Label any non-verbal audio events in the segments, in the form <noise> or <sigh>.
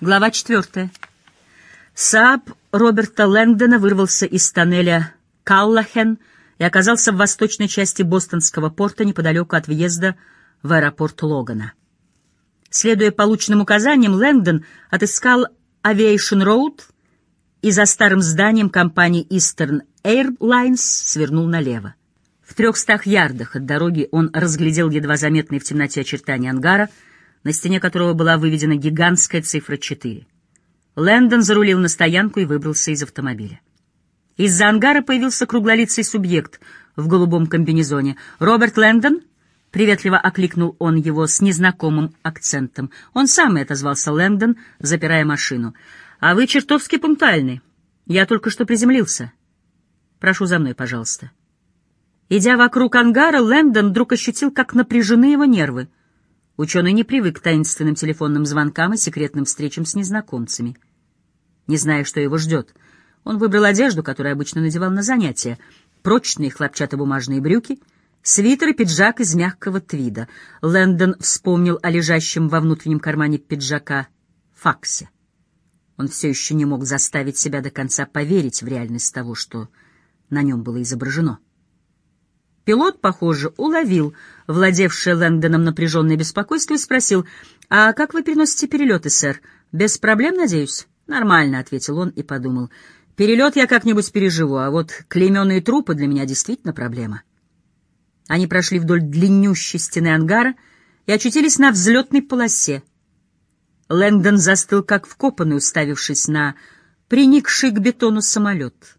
Глава четвертая. Сааб Роберта Лэнгдона вырвался из тоннеля Каллахен и оказался в восточной части бостонского порта неподалеку от въезда в аэропорт Логана. Следуя полученным указаниям, Лэнгдон отыскал Aviation Road и за старым зданием компании Eastern Airlines свернул налево. В трехстах ярдах от дороги он разглядел едва заметные в темноте очертания ангара — на стене которого была выведена гигантская цифра 4. Лэндон зарулил на стоянку и выбрался из автомобиля. Из-за ангара появился круглолицый субъект в голубом комбинезоне. «Роберт Лэндон?» — приветливо окликнул он его с незнакомым акцентом. Он сам и отозвался Лэндон, запирая машину. «А вы чертовски пунктуальны. Я только что приземлился. Прошу за мной, пожалуйста». Идя вокруг ангара, Лэндон вдруг ощутил, как напряжены его нервы. Ученый не привык к таинственным телефонным звонкам и секретным встречам с незнакомцами. Не зная, что его ждет, он выбрал одежду, которую обычно надевал на занятия, прочные хлопчатобумажные брюки, свитер и пиджак из мягкого твида. Лэндон вспомнил о лежащем во внутреннем кармане пиджака факсе. Он все еще не мог заставить себя до конца поверить в реальность того, что на нем было изображено. Пилот, похоже, уловил владевшее Лэнгдоном напряженное беспокойство и спросил, «А как вы переносите перелеты, сэр? Без проблем, надеюсь?» «Нормально», — ответил он и подумал. «Перелет я как-нибудь переживу, а вот клейменные трупы для меня действительно проблема». Они прошли вдоль длиннющей стены ангара и очутились на взлетной полосе. Лэнгдон застыл как вкопанный, уставившись на приникший к бетону самолет.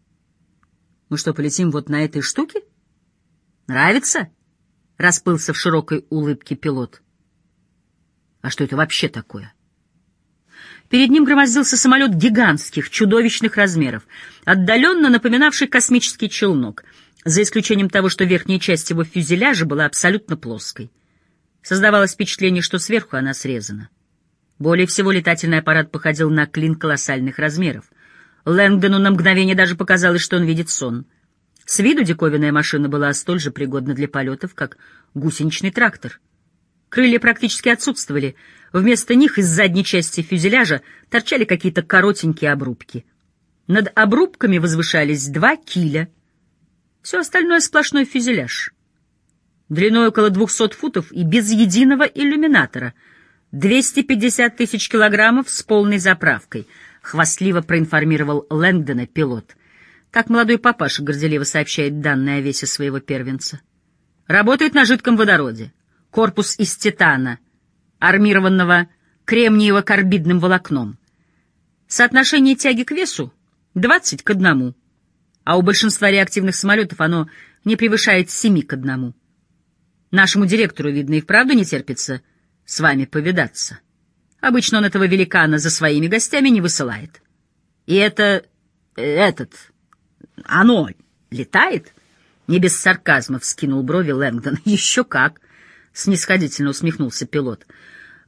«Мы что, полетим вот на этой штуке?» Нравится? Расплылся в широкой улыбке пилот. А что это вообще такое? Перед ним громоздился самолет гигантских, чудовищных размеров, отдаленно напоминавший космический челнок, за исключением того, что верхняя часть его фюзеляжа была абсолютно плоской. Создавалось впечатление, что сверху она срезана. Более всего летательный аппарат походил на клин колоссальных размеров. Лэнгдону на мгновение даже показалось, что он видит сон — с виду диковинная машина была столь же пригодна для полетов, как гусеничный трактор. Крылья практически отсутствовали. Вместо них из задней части фюзеляжа торчали какие-то коротенькие обрубки. Над обрубками возвышались два киля. Все остальное — сплошной фюзеляж. Длиной около 200 футов и без единого иллюминатора. 250 тысяч килограммов с полной заправкой, — хвастливо проинформировал Лэнгдона пилот. Как молодой папаша горделиво сообщает данные о весе своего первенца. Работает на жидком водороде. Корпус из титана, армированного кремниево-карбидным волокном. Соотношение тяги к весу — 20 к 1, а у большинства реактивных самолетов оно не превышает 7 к 1. Нашему директору, видно, и вправду не терпится с вами повидаться. Обычно он этого великана за своими гостями не высылает. И это... этот... Оно летает? Не без сарказма вскинул брови Лэнгдон. <laughs> Еще как! Снисходительно усмехнулся пилот.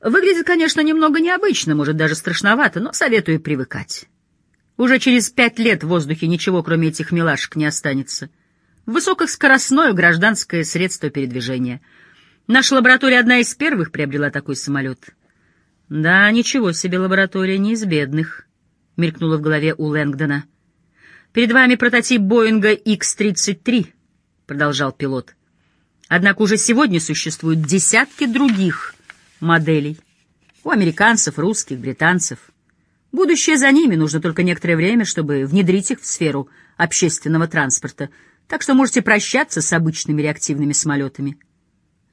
Выглядит, конечно, немного необычно, может, даже страшновато, но советую привыкать. Уже через пять лет в воздухе ничего, кроме этих милашек, не останется. Высокоскоростное гражданское средство передвижения. Наша лаборатория одна из первых приобрела такой самолет. Да, ничего себе лаборатория, не из бедных, мелькнуло в голове у Лэнгдона. «Перед вами прототип Боинга X-33», — продолжал пилот. «Однако уже сегодня существуют десятки других моделей. У американцев, русских, британцев. Будущее за ними, нужно только некоторое время, чтобы внедрить их в сферу общественного транспорта, так что можете прощаться с обычными реактивными самолетами.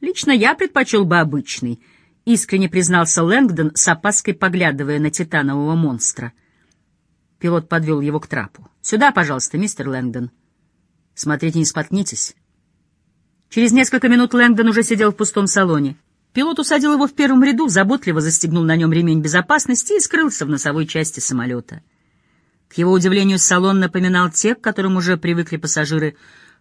Лично я предпочел бы обычный», — искренне признался Лэнгдон, с опаской поглядывая на титанового монстра — Пилот подвел его к трапу. «Сюда, пожалуйста, мистер Лэнгдон. Смотрите, не споткнитесь». Через несколько минут Лэнгдон уже сидел в пустом салоне. Пилот усадил его в первом ряду, заботливо застегнул на нем ремень безопасности и скрылся в носовой части самолета. К его удивлению, салон напоминал те, к которым уже привыкли пассажиры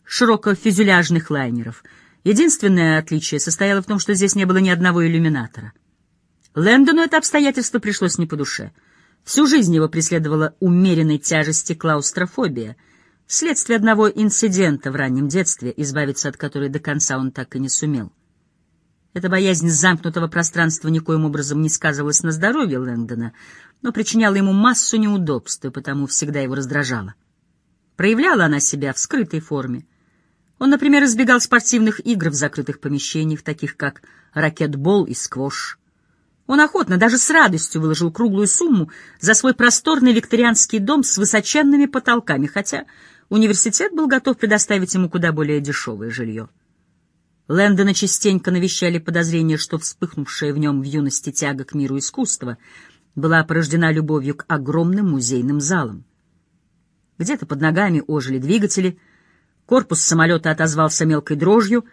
широкофюзеляжных лайнеров. Единственное отличие состояло в том, что здесь не было ни одного иллюминатора. Лэндону это обстоятельство пришлось не по душе — Всю жизнь его преследовала умеренной тяжести клаустрофобия, следствие одного инцидента в раннем детстве, избавиться от которой до конца он так и не сумел. Эта боязнь замкнутого пространства никоим образом не сказывалась на здоровье Лэндона, но причиняла ему массу неудобств и потому всегда его раздражала. Проявляла она себя в скрытой форме. Он, например, избегал спортивных игр в закрытых помещениях, таких как ракетбол и сквош. Он охотно, даже с радостью выложил круглую сумму за свой просторный викторианский дом с высоченными потолками, хотя университет был готов предоставить ему куда более дешевое жилье. Лэндона частенько навещали подозрения, что вспыхнувшая в нем в юности тяга к миру искусства была порождена любовью к огромным музейным залам. Где-то под ногами ожили двигатели, корпус самолета отозвался мелкой дрожью,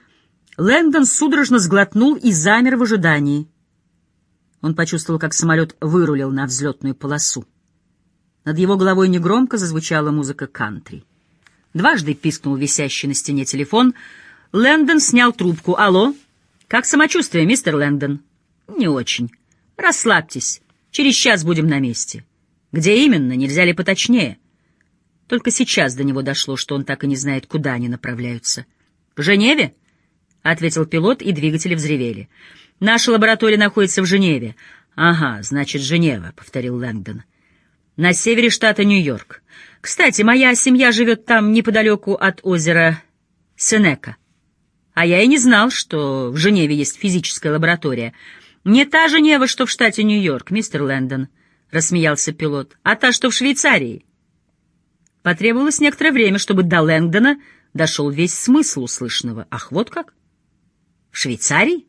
Лэндон судорожно сглотнул и замер в ожидании. Он почувствовал, как самолет вырулил на взлетную полосу. Над его головой негромко зазвучала музыка кантри. Дважды пискнул висящий на стене телефон — Лэндон снял трубку. «Алло? Как самочувствие, мистер Лэндон?» «Не очень. Расслабьтесь. Через час будем на месте». «Где именно? Нельзя ли поточнее?» Только сейчас до него дошло, что он так и не знает, куда они направляются. «В Женеве?» — ответил пилот, и двигатели взревели. «Наша лаборатория находится в Женеве». «Ага, значит, Женева», — повторил Лэндон. «На севере штата Нью-Йорк. Кстати, моя семья живет там неподалеку от озера Сенека». А я и не знал, что в Женеве есть физическая лаборатория. Не та Женева, что в штате Нью-Йорк, мистер Лэндон, — рассмеялся пилот, — а та, что в Швейцарии. Потребовалось некоторое время, чтобы до Лэндона дошел весь смысл услышанного. Ах, вот как? В Швейцарии?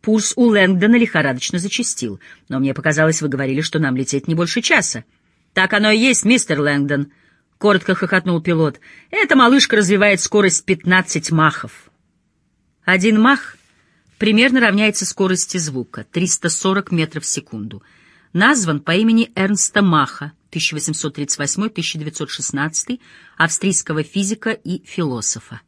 Пульс у Лэндона лихорадочно зачастил. Но мне показалось, вы говорили, что нам лететь не больше часа. Так оно и есть, мистер Лэндон, — коротко хохотнул пилот. Эта малышка развивает скорость 15 махов. Один мах примерно равняется скорости звука — 340 метров в секунду. Назван по имени Эрнста Маха, 1838-1916, австрийского физика и философа.